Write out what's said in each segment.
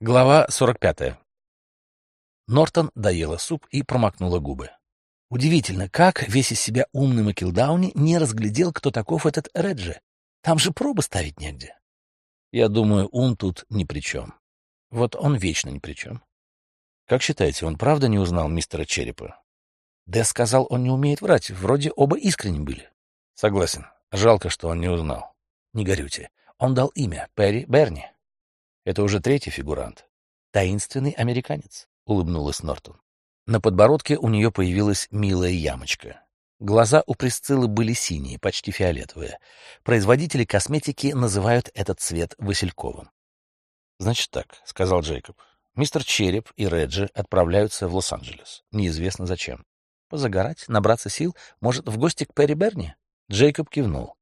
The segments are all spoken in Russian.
Глава 45. Нортон доела суп и промокнула губы. Удивительно, как весь из себя умный Макилдауни не разглядел, кто таков этот Реджи. Там же пробы ставить негде. Я думаю, ум тут ни при чем. Вот он вечно ни при чем. Как считаете, он правда не узнал мистера Черепа? Дэс сказал, он не умеет врать. Вроде оба искренне были. Согласен. Жалко, что он не узнал. Не горюйте. Он дал имя Перри Берни. Это уже третий фигурант. Таинственный американец, улыбнулась Нортон. На подбородке у нее появилась милая ямочка. Глаза у Присциллы были синие, почти фиолетовые. Производители косметики называют этот цвет васильковым. «Значит так», — сказал Джейкоб. «Мистер Череп и Реджи отправляются в Лос-Анджелес. Неизвестно зачем. Позагорать, набраться сил, может, в гости к Перри Берни?» Джейкоб кивнул.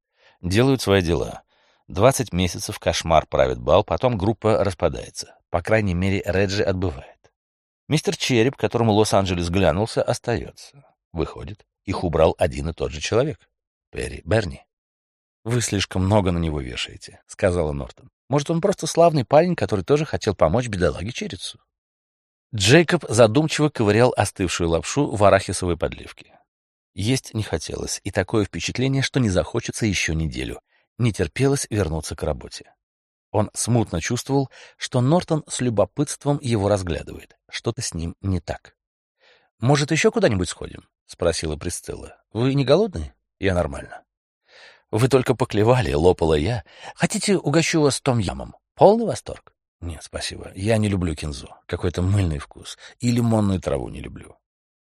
«Делают свои дела. Двадцать месяцев кошмар правит бал, потом группа распадается. По крайней мере, Реджи отбывает. Мистер Череп, которому Лос-Анджелес глянулся, остается. Выходит, их убрал один и тот же человек. Перри Берни. «Вы слишком много на него вешаете», — сказала Нортон. «Может, он просто славный парень, который тоже хотел помочь бедолаге Черецу?» Джейкоб задумчиво ковырял остывшую лапшу в арахисовой подливке. Есть не хотелось, и такое впечатление, что не захочется еще неделю не терпелось вернуться к работе. Он смутно чувствовал, что Нортон с любопытством его разглядывает. Что-то с ним не так. «Может, еще куда-нибудь сходим?» — спросила Присцилла. «Вы не голодны? Я нормально». «Вы только поклевали», — лопала я. «Хотите, угощу вас том ямом? Полный восторг?» «Нет, спасибо. Я не люблю кинзу. Какой-то мыльный вкус. И лимонную траву не люблю».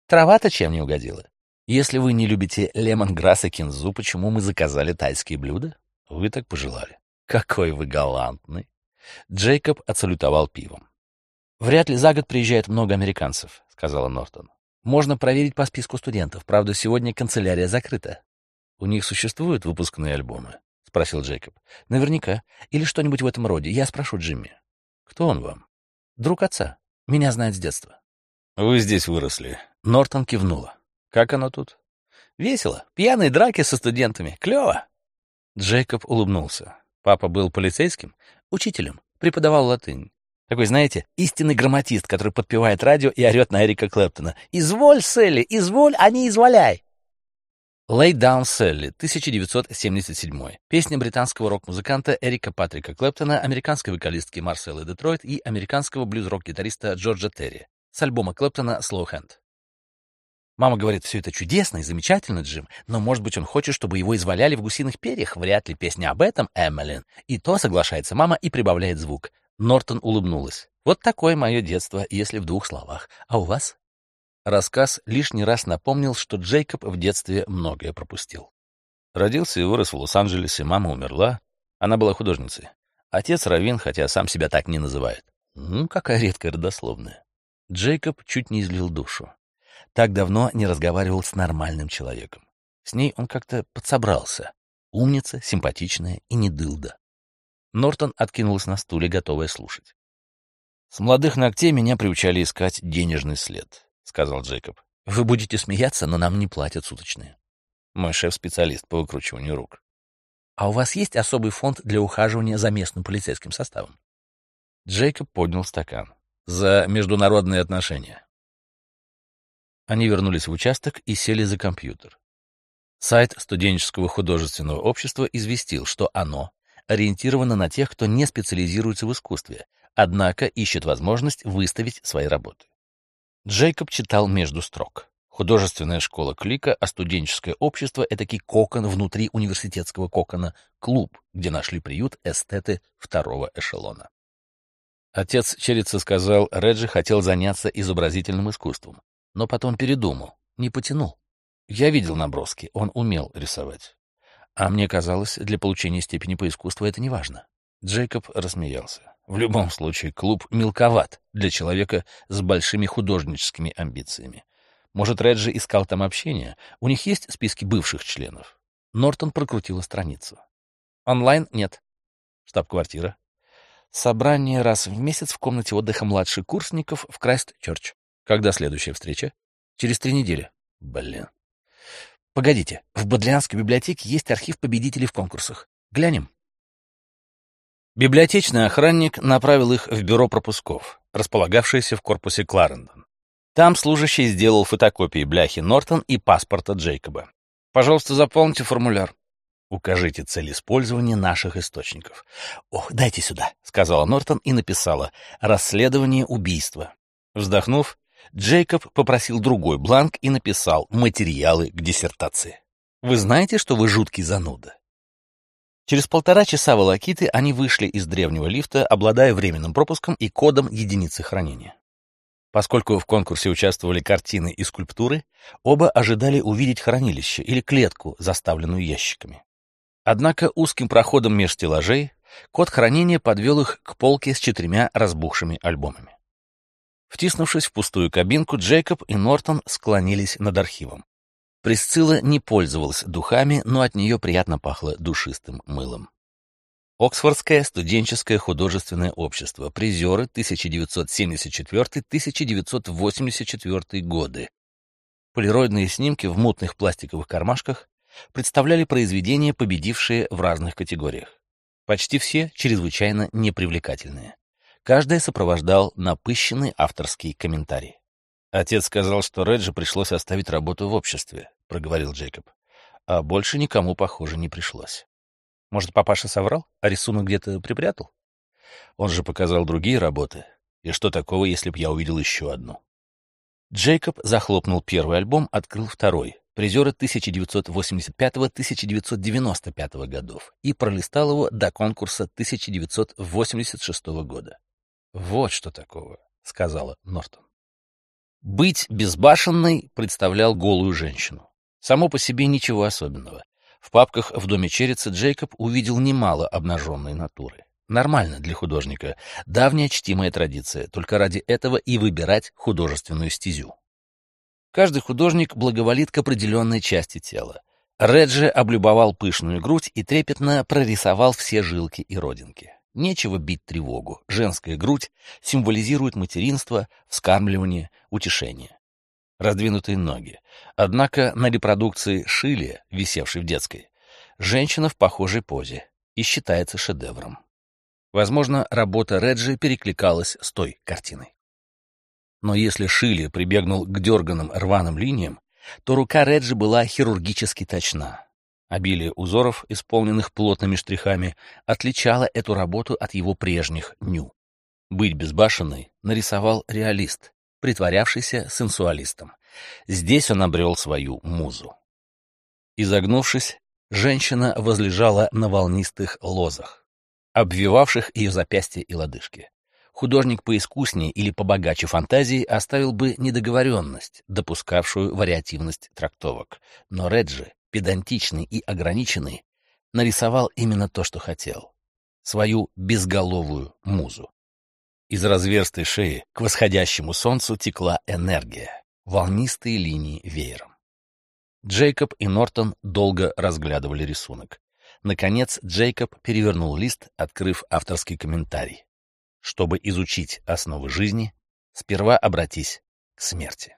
«Трава-то чем не угодила? Если вы не любите лемонграсс и кинзу, почему мы заказали тайские блюда?» Вы так пожелали. Какой вы галантный. Джейкоб отсалютовал пивом. Вряд ли за год приезжает много американцев, сказала Нортон. Можно проверить по списку студентов. Правда, сегодня канцелярия закрыта. У них существуют выпускные альбомы? спросил Джейкоб. Наверняка. Или что-нибудь в этом роде. Я спрошу Джимми. Кто он вам? Друг отца. Меня знает с детства. Вы здесь выросли. Нортон кивнула. Как оно тут? Весело. Пьяные драки со студентами. Клево. Джейкоб улыбнулся. Папа был полицейским, учителем, преподавал латынь. Такой, знаете, истинный грамматист, который подпевает радио и орет на Эрика Клэптона. «Изволь, Селли, изволь, а не изволяй!» «Lay Down Sally», 1977. Песня британского рок-музыканта Эрика Патрика Клэптона, американской вокалистки Марселы Детройт и американского блюз-рок-гитариста Джорджа Терри с альбома Клэптона «Slow Hand». Мама говорит, все это чудесно и замечательно, Джим, но, может быть, он хочет, чтобы его изваляли в гусиных перьях. Вряд ли песня об этом, Эммелин. И то соглашается мама и прибавляет звук. Нортон улыбнулась. Вот такое мое детство, если в двух словах. А у вас? Рассказ лишний раз напомнил, что Джейкоб в детстве многое пропустил. Родился и вырос в Лос-Анджелесе, мама умерла. Она была художницей. Отец Равин, хотя сам себя так не называет. Ну, какая редкая родословная. Джейкоб чуть не излил душу. Так давно не разговаривал с нормальным человеком. С ней он как-то подсобрался. Умница, симпатичная и не дылда. Нортон откинулась на стуле, готовая слушать. «С молодых ногтей меня приучали искать денежный след», — сказал Джейкоб. «Вы будете смеяться, но нам не платят суточные. Мой шеф-специалист по выкручиванию рук. А у вас есть особый фонд для ухаживания за местным полицейским составом?» Джейкоб поднял стакан. «За международные отношения. Они вернулись в участок и сели за компьютер. Сайт студенческого художественного общества известил, что оно ориентировано на тех, кто не специализируется в искусстве, однако ищет возможность выставить свои работы. Джейкоб читал между строк. Художественная школа Клика, а студенческое общество — этакий кокон внутри университетского кокона, клуб, где нашли приют эстеты второго эшелона. Отец Черица сказал, Реджи хотел заняться изобразительным искусством но потом передумал, не потянул. Я видел наброски, он умел рисовать. А мне казалось, для получения степени по искусству это не важно. Джейкоб рассмеялся. В любом случае, клуб мелковат для человека с большими художническими амбициями. Может, Реджи искал там общение? У них есть списки бывших членов? Нортон прокрутила страницу. Онлайн нет. Штаб-квартира. Собрание раз в месяц в комнате отдыха младших курсников в Крайст-Чёрч. Когда следующая встреча? Через три недели. Блин. Погодите, в Бодлианской библиотеке есть архив победителей в конкурсах. Глянем. Библиотечный охранник направил их в бюро пропусков, располагавшееся в корпусе Кларендон. Там служащий сделал фотокопии бляхи Нортон и паспорта Джейкоба. «Пожалуйста, заполните формуляр». «Укажите цель использования наших источников». «Ох, дайте сюда», — сказала Нортон и написала «Расследование убийства». Вздохнув, Джейкоб попросил другой бланк и написал «Материалы к диссертации». «Вы знаете, что вы жуткий зануда?» Через полтора часа волокиты они вышли из древнего лифта, обладая временным пропуском и кодом единицы хранения. Поскольку в конкурсе участвовали картины и скульптуры, оба ожидали увидеть хранилище или клетку, заставленную ящиками. Однако узким проходом меж стеллажей код хранения подвел их к полке с четырьмя разбухшими альбомами. Втиснувшись в пустую кабинку, Джейкоб и Нортон склонились над архивом. Присцилла не пользовалась духами, но от нее приятно пахло душистым мылом. Оксфордское студенческое художественное общество, призеры 1974-1984 годы. Полироидные снимки в мутных пластиковых кармашках представляли произведения, победившие в разных категориях. Почти все чрезвычайно непривлекательные. Каждое сопровождал напыщенный авторский комментарий. Отец сказал, что Реджи пришлось оставить работу в обществе, — проговорил Джейкоб. А больше никому, похоже, не пришлось. Может, папаша соврал, а рисунок где-то припрятал? Он же показал другие работы. И что такого, если б я увидел еще одну? Джейкоб захлопнул первый альбом, открыл второй, призеры 1985-1995 годов, и пролистал его до конкурса 1986 года. «Вот что такого», — сказала Нортон. Быть безбашенной представлял голую женщину. Само по себе ничего особенного. В папках в доме Череца Джейкоб увидел немало обнаженной натуры. Нормально для художника. Давняя чтимая традиция. Только ради этого и выбирать художественную стезю. Каждый художник благоволит к определенной части тела. Реджи облюбовал пышную грудь и трепетно прорисовал все жилки и родинки. Нечего бить тревогу. Женская грудь символизирует материнство, вскармливание, утешение. Раздвинутые ноги. Однако на репродукции Шили, висевшей в детской, женщина в похожей позе и считается шедевром. Возможно, работа Реджи перекликалась с той картиной. Но если Шили прибегнул к дерганым рваным линиям, то рука Реджи была хирургически точна. Обилие узоров, исполненных плотными штрихами, отличало эту работу от его прежних ню. «Быть безбашенной» нарисовал реалист, притворявшийся сенсуалистом. Здесь он обрел свою музу. Изогнувшись, женщина возлежала на волнистых лозах, обвивавших ее запястья и лодыжки. Художник поискуснее или побогаче фантазии оставил бы недоговоренность, допускавшую вариативность трактовок. Но Реджи педантичный и ограниченный, нарисовал именно то, что хотел — свою безголовую музу. Из разверстой шеи к восходящему солнцу текла энергия, волнистые линии веером. Джейкоб и Нортон долго разглядывали рисунок. Наконец Джейкоб перевернул лист, открыв авторский комментарий. Чтобы изучить основы жизни, сперва обратись к смерти.